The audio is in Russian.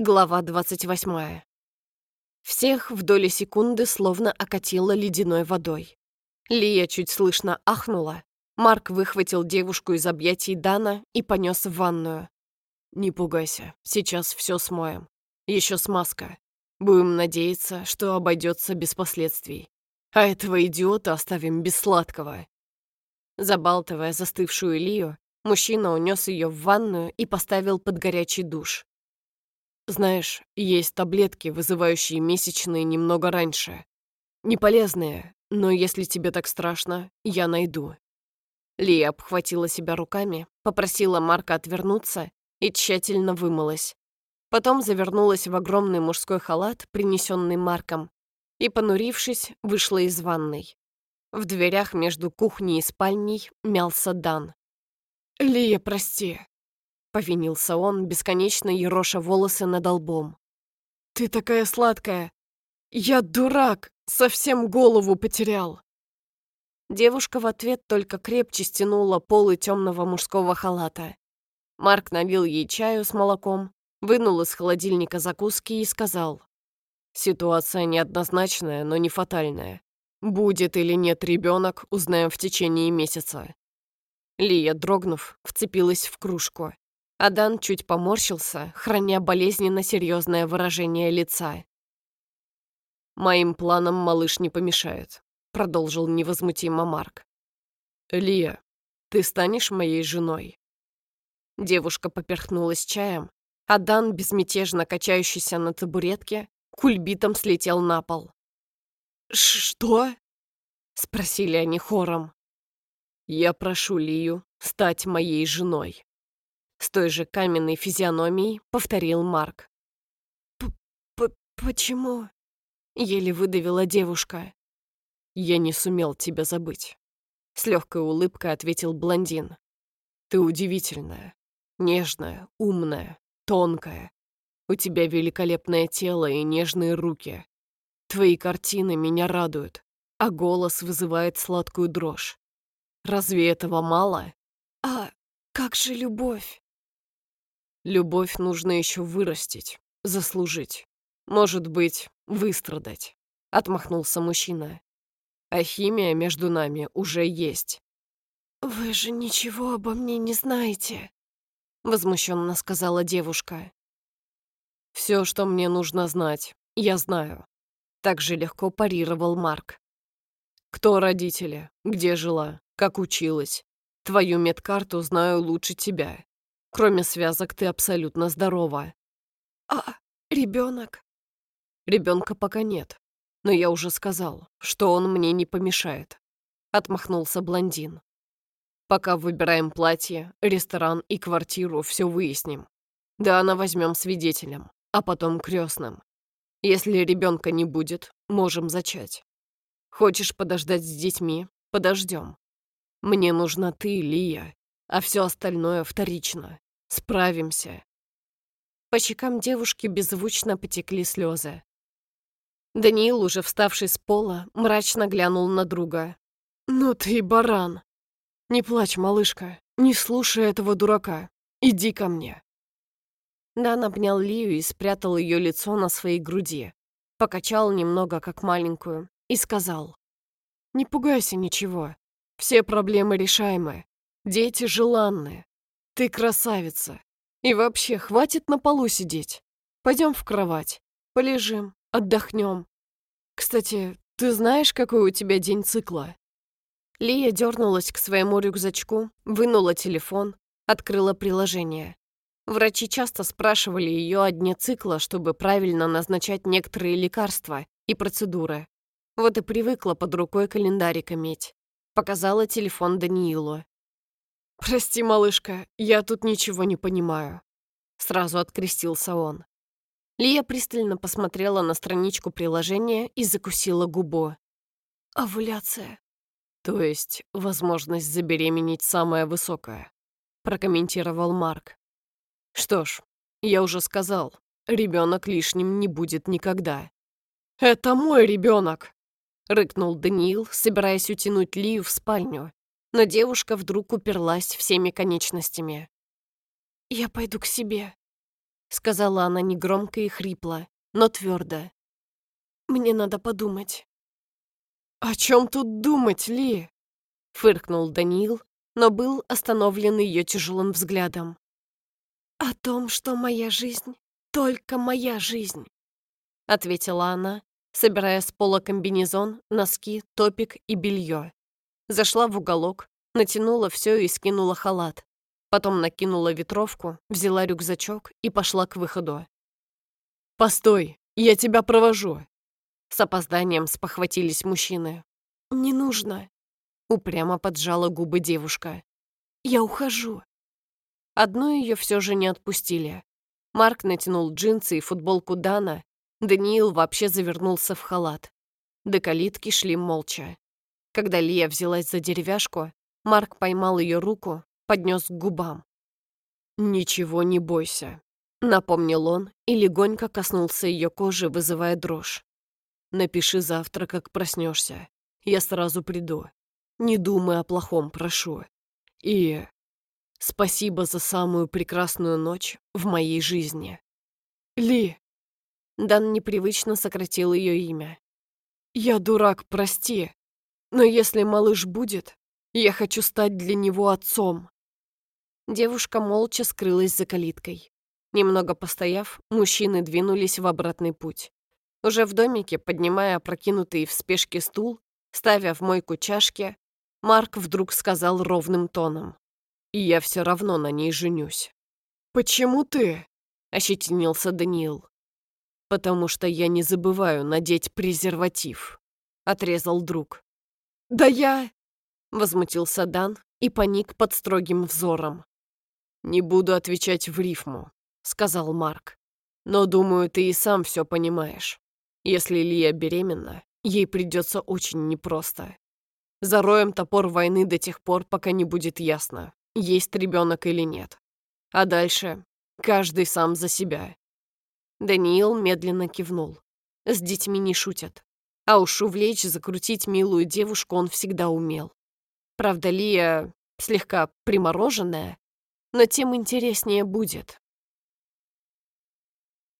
Глава 28. Всех в доли секунды словно окатило ледяной водой. Лия чуть слышно ахнула. Марк выхватил девушку из объятий Дана и понес в ванную. «Не пугайся, сейчас все смоем. Еще смазка. Будем надеяться, что обойдется без последствий. А этого идиота оставим без сладкого». Забалтывая застывшую Лию, мужчина унес ее в ванную и поставил под горячий душ. Знаешь, есть таблетки, вызывающие месячные немного раньше. Не полезные, но если тебе так страшно, я найду». Лия обхватила себя руками, попросила Марка отвернуться и тщательно вымылась. Потом завернулась в огромный мужской халат, принесенный Марком, и, понурившись, вышла из ванной. В дверях между кухней и спальней мялся Дан. «Лия, прости, Повинился он, бесконечно ероша волосы над лбом. «Ты такая сладкая! Я дурак! Совсем голову потерял!» Девушка в ответ только крепче стянула полы темного мужского халата. Марк налил ей чаю с молоком, вынул из холодильника закуски и сказал. «Ситуация неоднозначная, но не фатальная. Будет или нет ребенок, узнаем в течение месяца». Лия, дрогнув, вцепилась в кружку. Адан чуть поморщился, храня болезненно серьезное выражение лица. «Моим планам малыш не помешает», — продолжил невозмутимо Марк. «Лия, ты станешь моей женой?» Девушка поперхнулась чаем. Адан, безмятежно качающийся на табуретке, кульбитом слетел на пол. «Что?» — спросили они хором. «Я прошу Лию стать моей женой». С той же каменной физиономией повторил Марк. П «Почему?» — еле выдавила девушка. «Я не сумел тебя забыть», — с легкой улыбкой ответил блондин. «Ты удивительная, нежная, умная, тонкая. У тебя великолепное тело и нежные руки. Твои картины меня радуют, а голос вызывает сладкую дрожь. Разве этого мало?» «А как же любовь?» Любовь нужно еще вырастить, заслужить. Может быть, выстрадать. Отмахнулся мужчина. А химия между нами уже есть. «Вы же ничего обо мне не знаете», — возмущенно сказала девушка. «Все, что мне нужно знать, я знаю», — так же легко парировал Марк. «Кто родители? Где жила? Как училась? Твою медкарту знаю лучше тебя. Кроме связок, ты абсолютно здорова. А ребенок? Ребенка пока нет. Но я уже сказал, что он мне не помешает. Отмахнулся блондин. Пока выбираем платье, ресторан и квартиру, все выясним. Да она возьмем свидетелем, а потом крестным. Если ребенка не будет, можем зачать. Хочешь подождать с детьми? Подождем. Мне нужна ты, Лия, а все остальное вторично. Справимся. По щекам девушки беззвучно потекли слезы. Даниил, уже вставший с пола, мрачно глянул на друга. «Ну ты баран! Не плачь, малышка, не слушай этого дурака. Иди ко мне!» Дан обнял Лию и спрятал ее лицо на своей груди, покачал немного, как маленькую, и сказал. «Не пугайся ничего. Все проблемы решаемы. Дети желанны. Ты красавица. И вообще, хватит на полу сидеть. Пойдем в кровать. Полежим, отдохнем. Кстати, ты знаешь, какой у тебя день цикла?» Лия дернулась к своему рюкзачку, вынула телефон, открыла приложение. Врачи часто спрашивали ее о дне цикла, чтобы правильно назначать некоторые лекарства и процедуры. Вот и привыкла под рукой календарик иметь. Показала телефон Даниилу. «Прости, малышка, я тут ничего не понимаю», — сразу открестился он. Лия пристально посмотрела на страничку приложения и закусила губу. «Овуляция». «То есть возможность забеременеть самая высокая», — прокомментировал Марк. «Что ж, я уже сказал, ребенок лишним не будет никогда». «Это мой ребенок!» — рыкнул Даниил, собираясь утянуть Лию в спальню но девушка вдруг уперлась всеми конечностями. «Я пойду к себе». — сказала она негромко и хрипло, но твердо. «Мне надо подумать». «О чем тут думать, Ли?» — фыркнул Даниил, но был остановлен ее тяжелым взглядом. «О том, что моя жизнь — только моя жизнь», — ответила она, собирая с пола комбинезон, носки, топик и белье. Зашла в уголок, натянула все и скинула халат. Потом накинула ветровку, взяла рюкзачок и пошла к выходу. «Постой, я тебя провожу!» С опозданием спохватились мужчины. «Не нужно!» Упрямо поджала губы девушка. «Я ухожу!» Одну ее все же не отпустили. Марк натянул джинсы и футболку Дана, Даниил вообще завернулся в халат. До калитки шли молча. Когда Лия взялась за деревяшку, Марк поймал ее руку, поднес к губам. «Ничего не бойся», — напомнил он и легонько коснулся ее кожи, вызывая дрожь. «Напиши завтра, как проснешься. Я сразу приду. Не думай о плохом, прошу. И спасибо за самую прекрасную ночь в моей жизни». «Ли!» Дан непривычно сократил ее имя. «Я дурак, прости. Но если малыш будет, я хочу стать для него отцом». Девушка молча скрылась за калиткой. Немного постояв, мужчины двинулись в обратный путь. Уже в домике, поднимая опрокинутый в спешке стул, ставя в мойку чашки, Марк вдруг сказал ровным тоном. «И я все равно на ней женюсь». «Почему ты?» — ощетинился Даниил. «Потому что я не забываю надеть презерватив», — отрезал друг. «Да я...» — возмутился Дан и паник под строгим взором. «Не буду отвечать в рифму», — сказал Марк. «Но, думаю, ты и сам все понимаешь. Если Лия беременна, ей придется очень непросто. Зароем топор войны до тех пор, пока не будет ясно, есть ребенок или нет. А дальше каждый сам за себя». Даниил медленно кивнул. С детьми не шутят. А уж увлечь, закрутить милую девушку он всегда умел. Правда, Лия слегка примороженная, но тем интереснее будет.